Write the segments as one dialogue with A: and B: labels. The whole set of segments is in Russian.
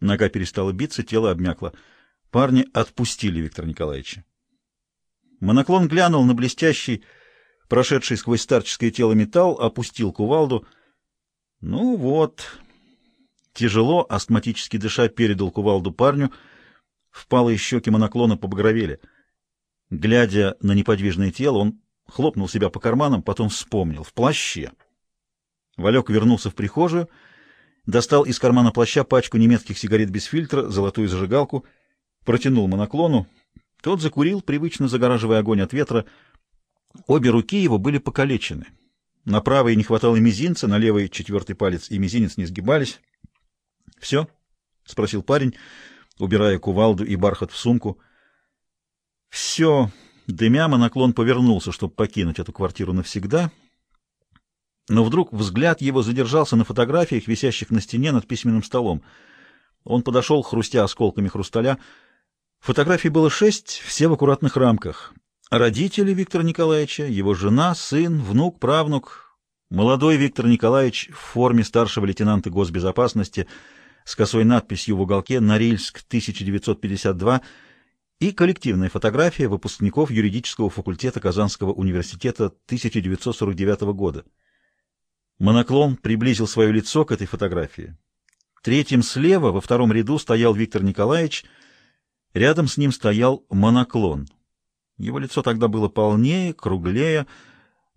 A: Нога перестала биться, тело обмякло. Парни отпустили Виктора Николаевича. Моноклон глянул на блестящий, прошедший сквозь старческое тело металл, опустил кувалду. Ну вот. Тяжело, астматически дыша, передал кувалду парню. Впалые щеки моноклона побагровели. Глядя на неподвижное тело, он хлопнул себя по карманам, потом вспомнил. В плаще. Валек вернулся в прихожую, достал из кармана плаща пачку немецких сигарет без фильтра, золотую зажигалку, протянул моноклону. Тот закурил, привычно загораживая огонь от ветра. Обе руки его были покалечены. На правой не хватало мизинца, на левой четвертый палец и мизинец не сгибались. — Все? — спросил парень, убирая кувалду и бархат в сумку. — Все. Дымя моноклон повернулся, чтобы покинуть эту квартиру навсегда — но вдруг взгляд его задержался на фотографиях, висящих на стене над письменным столом. Он подошел, хрустя осколками хрусталя. Фотографий было шесть, все в аккуратных рамках. Родители Виктора Николаевича, его жена, сын, внук, правнук. Молодой Виктор Николаевич в форме старшего лейтенанта госбезопасности с косой надписью в уголке «Норильск, 1952» и коллективная фотография выпускников юридического факультета Казанского университета 1949 года. Моноклон приблизил свое лицо к этой фотографии. Третьим слева, во втором ряду, стоял Виктор Николаевич. Рядом с ним стоял моноклон. Его лицо тогда было полнее, круглее,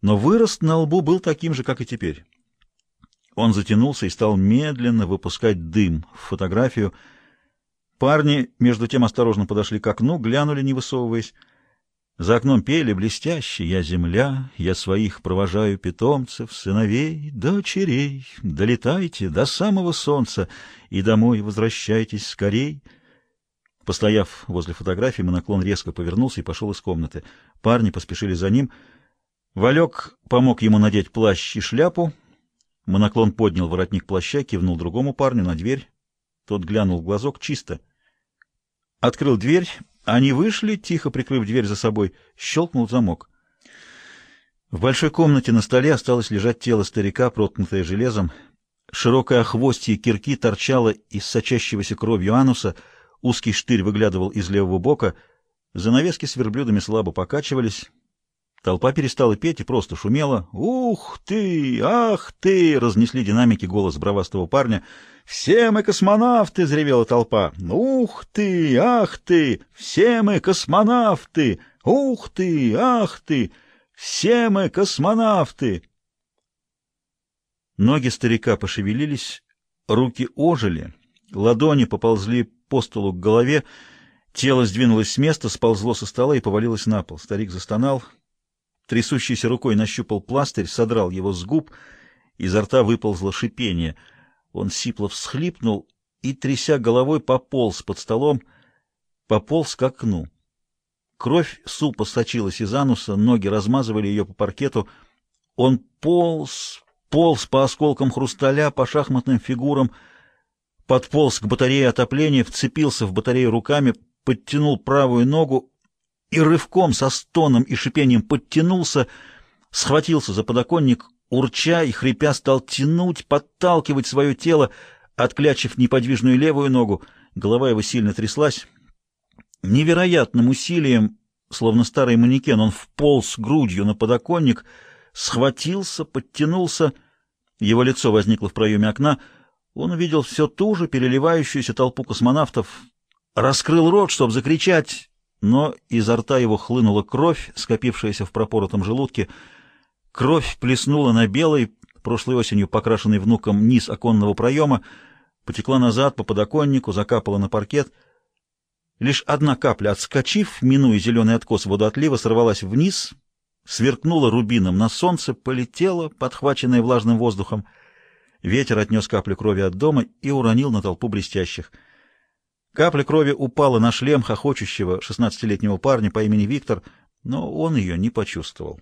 A: но вырост на лбу был таким же, как и теперь. Он затянулся и стал медленно выпускать дым в фотографию. Парни, между тем, осторожно подошли к окну, глянули, не высовываясь. За окном пели блестяще «Я земля, я своих провожаю питомцев, сыновей, дочерей, долетайте до самого солнца и домой возвращайтесь скорей». Постояв возле фотографии, моноклон резко повернулся и пошел из комнаты. Парни поспешили за ним. Валек помог ему надеть плащ и шляпу. Моноклон поднял воротник плаща, кивнул другому парню на дверь. Тот глянул в глазок чисто. Открыл дверь они вышли, тихо прикрыв дверь за собой, щелкнул замок. В большой комнате на столе осталось лежать тело старика, проткнутое железом. Широкое охвостье кирки торчало из сочащегося кровью ануса, узкий штырь выглядывал из левого бока, занавески с верблюдами слабо покачивались. Толпа перестала петь и просто шумела. «Ух ты! Ах ты!» — разнесли динамики голос бравастого парня. «Все мы космонавты!» — заревела толпа. «Ух ты! Ах ты! Все мы космонавты! Ух ты! Ах ты! Все мы космонавты!» Ноги старика пошевелились, руки ожили, ладони поползли по столу к голове, тело сдвинулось с места, сползло со стола и повалилось на пол. Старик застонал — Трясущейся рукой нащупал пластырь, содрал его с губ, изо рта выползло шипение. Он сипло всхлипнул и, тряся головой, пополз под столом, пополз к окну. Кровь супа сочилась из ануса, ноги размазывали ее по паркету. Он полз, полз по осколкам хрусталя, по шахматным фигурам, подполз к батарее отопления, вцепился в батарею руками, подтянул правую ногу и рывком со стоном и шипением подтянулся, схватился за подоконник, урча и хрипя стал тянуть, подталкивать свое тело, отклячив неподвижную левую ногу. Голова его сильно тряслась. Невероятным усилием, словно старый манекен, он вполз грудью на подоконник, схватился, подтянулся. Его лицо возникло в проеме окна. Он увидел все ту же переливающуюся толпу космонавтов, раскрыл рот, чтобы закричать но изо рта его хлынула кровь, скопившаяся в пропоротом желудке. Кровь плеснула на белый, прошлой осенью покрашенный внуком низ оконного проема, потекла назад по подоконнику, закапала на паркет. Лишь одна капля, отскочив, минуя зеленый откос водоотлива, сорвалась вниз, сверкнула рубином на солнце, полетела, подхваченная влажным воздухом. Ветер отнес каплю крови от дома и уронил на толпу блестящих — Капля крови упала на шлем хохочущего шестнадцатилетнего парня по имени Виктор, но он ее не почувствовал.